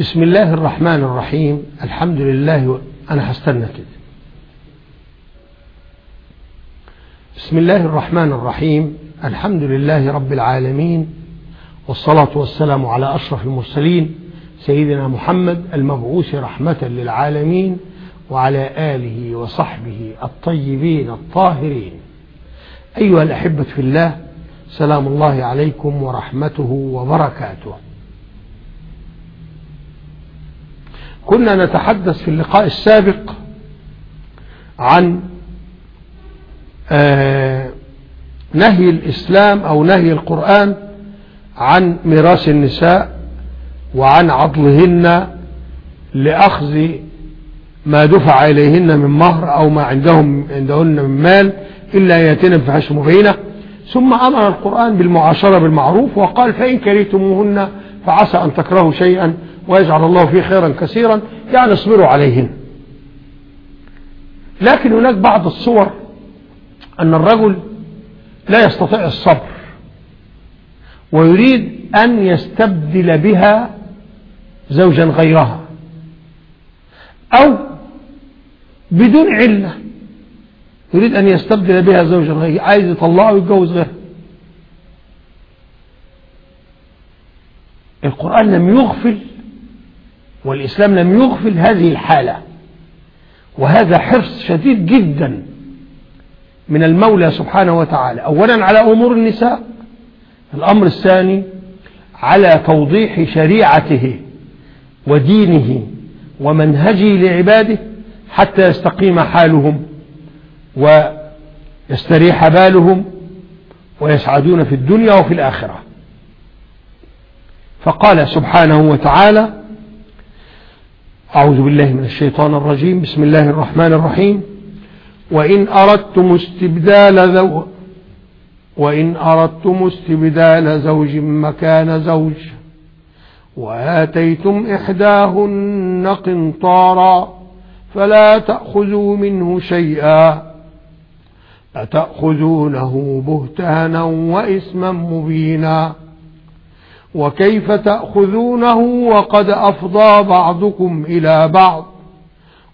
بسم الله الرحمن الرحيم. الحمد لله أنا هستنى كده بسم الله الرحمن الرحيم. الحمد لله رب العالمين. والصلاة والسلام على أشرف المرسلين سيدنا محمد المبعوث رحمة للعالمين وعلى آله وصحبه الطيبين الطاهرين. أيها الأحبة في الله سلام الله عليكم ورحمته وبركاته. كنا نتحدث في اللقاء السابق عن آه نهي الإسلام أو نهي القرآن عن ميراث النساء وعن عضلهن لأخذ ما دفع إليهن من مهر أو ما عندهم عندهن من مال إلا يأتين بفحش مبينة. ثم أمر القرآن بالمعاشرة بالمعروف وقال فإن كرهتموهن فعسى أن تكرهوا شيئا. ويجعل الله فيه خيرا كثيرا يعني اصبروا عليهن. لكن هناك بعض الصور أن الرجل لا يستطيع الصبر ويريد أن يستبدل بها زوجا غيرها أو بدون علة يريد أن يستبدل بها زوجا غيرها عايز يطلعه ويتجوز غيرها. القرآن لم يغفل والإسلام لم يغفل هذه الحالة. وهذا حرص شديد جدا من المولى سبحانه وتعالى. أولا على أمور النساء الأمر الثاني على توضيح شريعته ودينه ومنهجه لعباده حتى يستقيم حالهم ويستريح بالهم ويسعدون في الدنيا وفي الآخرة. فقال سبحانه وتعالى أعوذ بالله من الشيطان الرجيم. بسم الله الرحمن الرحيم. وإن أردتم استبدال ذو وإن أردتم استبدال زوج مكان زوج وآتيتم إحداهن قنطارا فلا تأخذوا منه شيئا أتأخذونه بهتانا وإثما مبينا. وكيف تأخذونه وقد أفضى بعضكم إلى بعض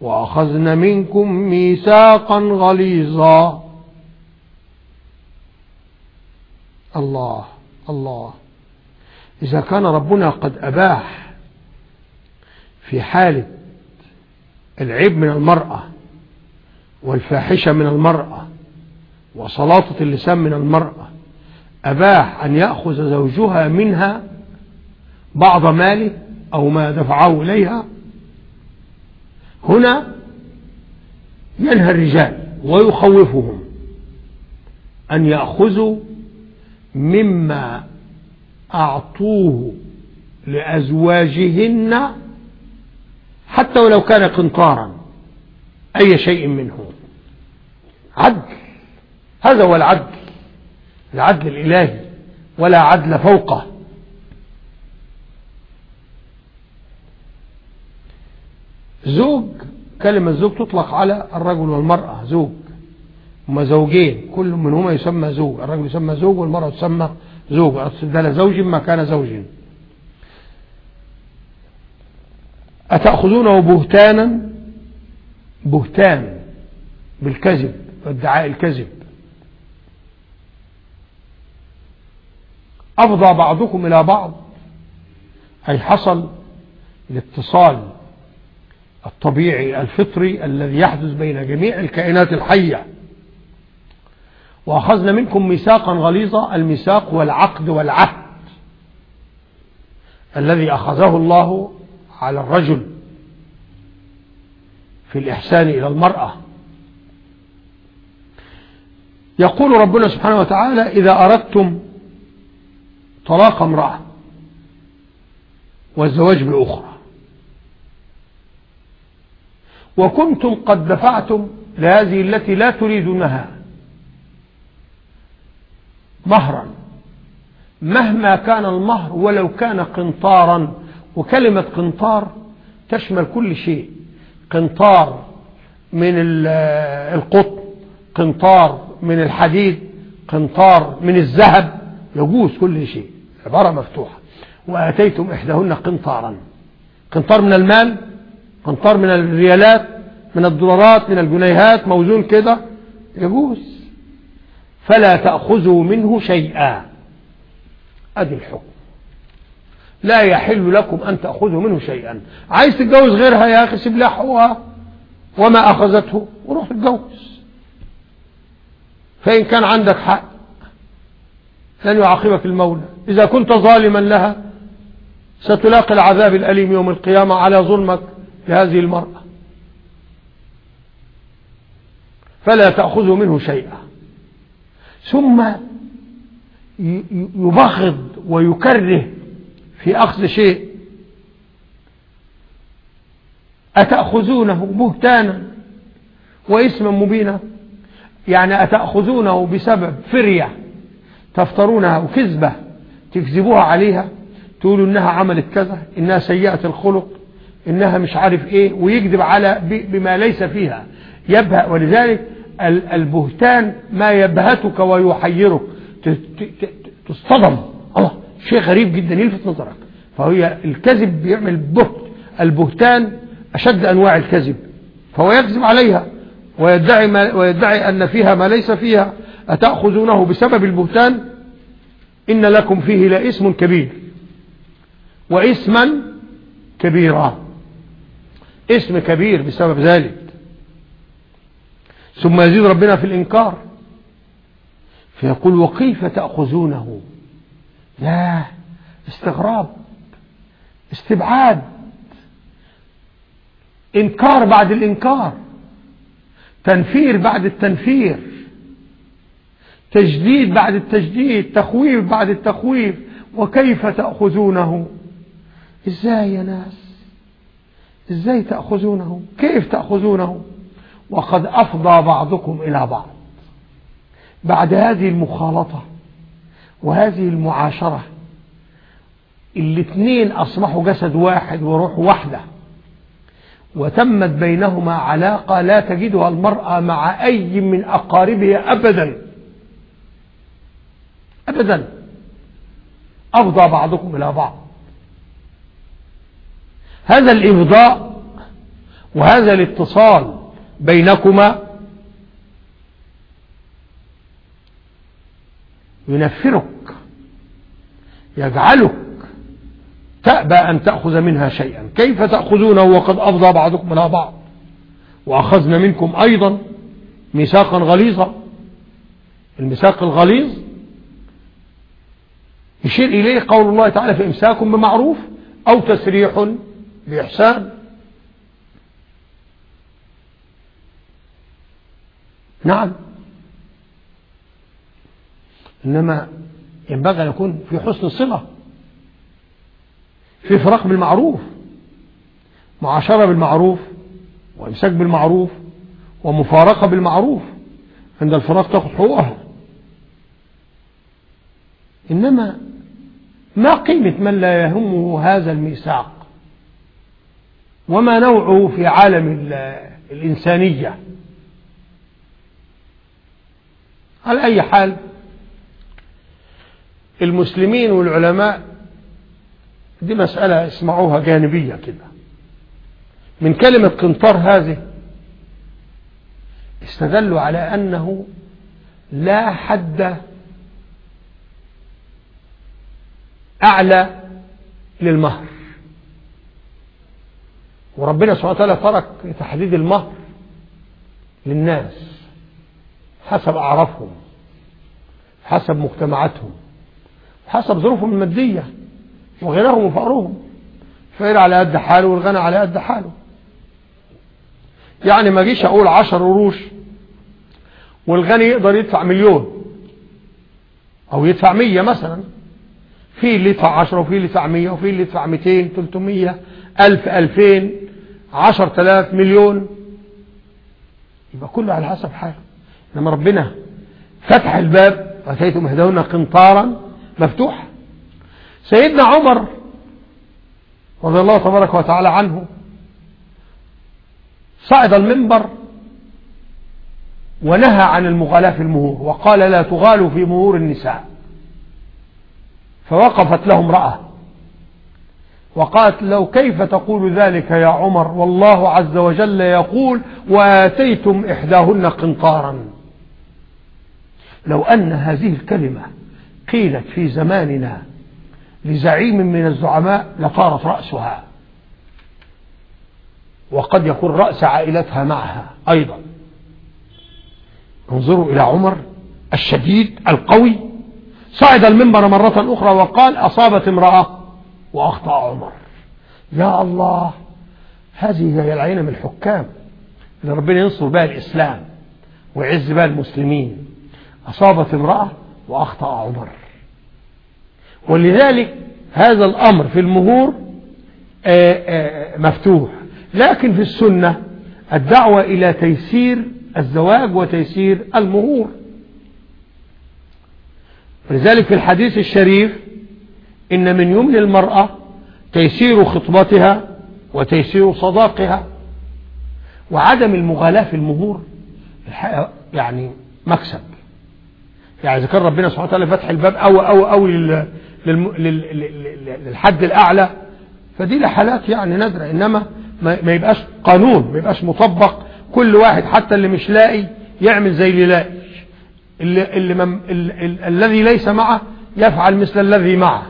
وأخذن منكم ميثاقا غليظا. الله الله. إذا كان ربنا قد أباح في حالة العيب من المرأة والفاحشة من المرأة وسلاطة اللسان من المرأة أباح أن يأخذ زوجها منها بعض ماله أو ما دفعه إليها. هنا ينهى الرجال ويخوفهم أن يأخذوا مما أعطوه لأزواجهن حتى ولو كان قنطارا أي شيء منه. عدل هذا هو العدل. العدل الإلهي ولا عدل فوقه. زوج كلمة زوج تطلق على الرجل والمرأة زوج. هما زوجين كل منهما يسمى زوج. الرجل يسمى زوج والمرأة تسمى زوج. استبدال زوج مكان زوج. أتأخذونه بهتانا؟ بهتان بالكذب وادعاء الكذب. أفضى بعضكم إلى بعض. أي حصل الاتصال الطبيعي الفطري الذي يحدث بين جميع الكائنات الحية. وأخذنا منكم ميثاقا غليظا الميثاق والعقد والعهد الذي أخذه الله على الرجل في الإحسان إلى المرأة. يقول ربنا سبحانه وتعالى إذا أردتم طلاق امرأة والزواج بأخرى وكنتم قد دفعتم لهذه التي لا تريدونها مهرا مهما كان المهر ولو كان قنطارا وكلمة قنطار تشمل كل شيء قنطار من القطن قنطار من الحديد قنطار من الذهب يجوز كل شيء. عبارة مفتوحة. وآتيتم إحداهن قنطارا. قنطار من المال قنطار من الريالات من الدولارات من الجنيهات موزون كده. يجوز. فلا تأخذوا منه شيئا. أدي الحكم. لا يحل لكم أن تأخذوا منه شيئا. عايز تتجوز غيرها يا أخي سيب لها وما أخذته وروح تتجوز. فإن كان عندك حق لن يعاقبك المولى إذا كنت ظالما لها ستلاقي العذاب الأليم يوم القيامة على ظلمك لهذه المرأة. فلا تأخذوا منه شيئا. ثم يبغض ويكره في أخذ شيء. أتأخذونه بهتانا واسما مبينا؟ يعني أتأخذونه بسبب فرية. تفترونها وكذبة تكذبوها عليها تقولوا إنها عملت كذا إنها سيئة الخلق إنها مش عارف إيه ويكذب على بما ليس فيها. يبهأ ولذلك البهتان ما يبهتك ويحيرك. تصطدم. الله شيء غريب جدا يلفت نظرك. فهي الكذب بيعمل بهت. البهتان أشد أنواع الكذب. فهو يكذب عليها ويدعي, ما ويدعي أن فيها ما ليس فيها. أتأخذونه بسبب البهتان؟ إن لكم فيه لاسم كبير. واسما كبيرا. اسم كبير بسبب ذلك. ثم يزيد ربنا في الإنكار. فيقول وكيف تأخذونه؟ لا استغراب استبعاد. إنكار بعد الإنكار. تنفير بعد التنفير. تجديد بعد التجديد تخويف بعد التخويف وكيف تأخذونه؟ إزاي يا ناس؟ إزاي تأخذونه؟ كيف تأخذونه؟ وقد أفضى بعضكم إلى بعض بعد هذه المخالطة وهذه المعاشرة. الاثنين أصبحوا جسد واحد وروح واحدة وتمت بينهما علاقة لا تجدها المرأة مع أي من أقاربها أبدا. أبدا أفضى بعضكم إلى بعض. هذا الإفضاء وهذا الاتصال بينكما ينفرك يجعلك تأبى أن تأخذ منها شيئا. كيف تأخذونه وقد أفضى بعضكم إلى بعض؟ وأخذنا منكم أيضا ميثاقا غليظا. الميثاق الغليظ يشير إليه قول الله تعالى في إمساك بمعروف أو تسريح بإحسان. نعم. إنما ينبغي أن يكون في حسن الصلة في فراق بالمعروف معاشرة بالمعروف وإمساك بالمعروف ومفارقة بالمعروف. عند الفراق تأخذ حقوقها إنما ما قيمة من لا يهمه هذا الميثاق؟ وما نوعه في عالم الإنسانية؟ على أي حال المسلمين والعلماء دي مسألة اسمعوها جانبية كده. من كلمة قنطار هذه استدلوا على أنه لا حد أعلى للمهر. وربنا سبحانه وتعالى ترك تحديد المهر للناس حسب أعرافهم حسب مجتمعاتهم حسب ظروفهم المادية وغناهم وفقرهم. فقير على قد حاله والغنى على قد حاله. يعني ما جيش أقول عشر قروش والغني يقدر يدفع مليون أو يدفع مية مثلا. في اللي يدفع عشرة وفي اللي يدفع مية وفي اللي يدفع ميتين تلتمية ألف ألفين عشر تلاف مليون. يبقى كله على حسب حاله. إنما ربنا فتح الباب اتيتم اهدونا قنطارا مفتوح سيدنا عمر رضي الله تبارك وتعالى عنه صعد المنبر ونهى عن المغالاة في المهور وقال لا تغالوا في مهور النساء. فوقفت له امرأة. وقالت لو كيف تقول ذلك يا عمر؟ والله عز وجل يقول وآتيتم إحداهن قنطارا. لو أن هذه الكلمة قيلت في زماننا لزعيم من الزعماء لطارت رأسها. وقد يكون رأس عائلتها معها أيضا. انظروا إلى عمر الشديد القوي صعد المنبر مرة أخرى وقال أصابت امرأة وأخطأ عمر. يا الله هذه هي العينة من الحكام اللي ربنا ينصر بها الإسلام ويعز بها المسلمين. أصابت امرأة وأخطأ عمر. ولذلك هذا الأمر في المهور آه، آه، مفتوح. لكن في السنة الدعوة إلى تيسير الزواج وتيسير المهور. ولذلك في الحديث الشريف إن من يمن المرأة تيسير خطبتها وتيسير صداقها وعدم المغالاة في المهور يعني مكسب. يعني إذا كان ربنا سبحانه وتعالى فتح الباب أو أو أو للحد الأعلى. فدي لحالات يعني نادرة إنما ما يبقاش قانون ما يبقاش مطبق. كل واحد حتى اللي مش لاقي يعمل زي اللي لاقي. اللي اللي الذي ليس معه يفعل مثل الذي معه.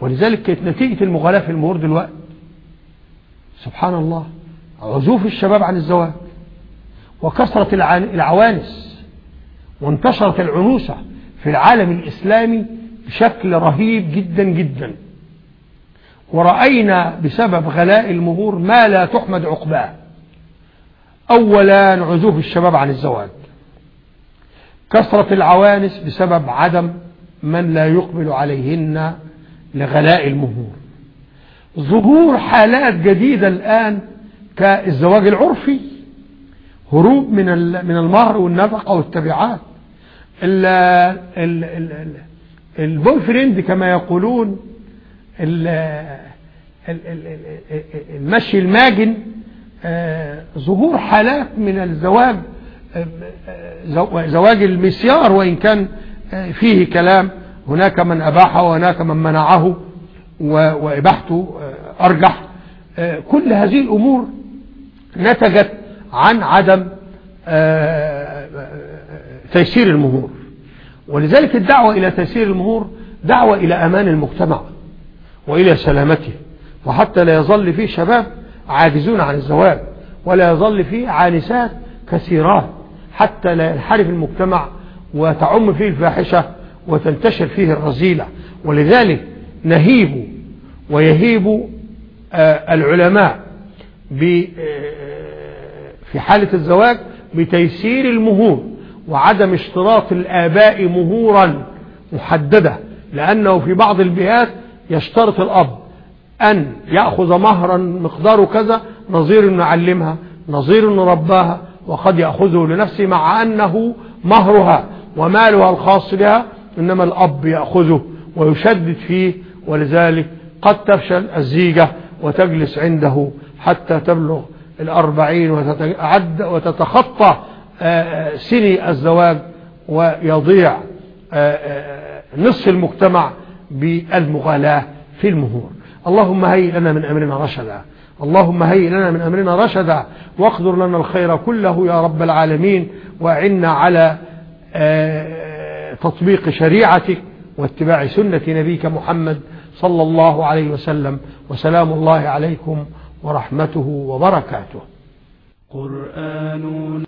ولذلك كانت نتيجة المغالاة في المهور دلوقتي. سبحان الله. عزوف الشباب عن الزواج. وكثرة العوانس. وانتشرت العنوسة في العالم الإسلامي بشكل رهيب جدا جدا. ورأينا بسبب غلاء المهور ما لا تحمد عقباه. أولا عزوف الشباب عن الزواج. كثرة العوانس بسبب عدم من لا يقبل عليهن لغلاء المهور. ظهور حالات جديدة الآن كالزواج العرفي هروب من من المهر والنفقة والتبعات. ال boyfriend كما يقولون المشي الماجن آه، ظهور حالات من الزواج زواج المسيار وإن كان فيه كلام هناك من أباحه وهناك من منعه وإباحته أرجح. كل هذه الأمور نتجت عن عدم تيسير المهور. ولذلك الدعوة إلى تيسير المهور دعوة إلى أمان المجتمع وإلى سلامته. وحتى لا يظل فيه شباب عاجزون عن الزواج ولا يظل فيه عانسات كثيرات. حتى لا ينحرف المجتمع وتعم فيه الفاحشة وتنتشر فيه الرذيلة ولذلك نهيب ويهيب آه، العلماء آه، في حالة الزواج بتيسير المهور وعدم اشتراط الآباء مهورا محددة لأنه في بعض البيئات يشترط الأب أن يأخذ مهرا مقداره كذا نظير نعلمها نظير نرباها وقد يأخذه لنفسه مع أنه مهرها ومالها الخاص بها إنما الأب يأخذه ويشدد فيه ولذلك قد تفشل الزيجة وتجلس عنده حتى تبلغ الأربعين وتتخطى آه، آه، سني الزواج ويضيع آه، نصف المجتمع بالمغالاة في المهور. اللهم هيئ لنا من أمرنا رشدا. اللهم هيئ لنا من أمرنا رشدا واقدر لنا الخير كله يا رب العالمين وأعنا على آه، تطبيق شريعتك واتباع سنة نبيك محمد صلى الله عليه وسلم. وسلام الله عليكم ورحمته وبركاته. قرآن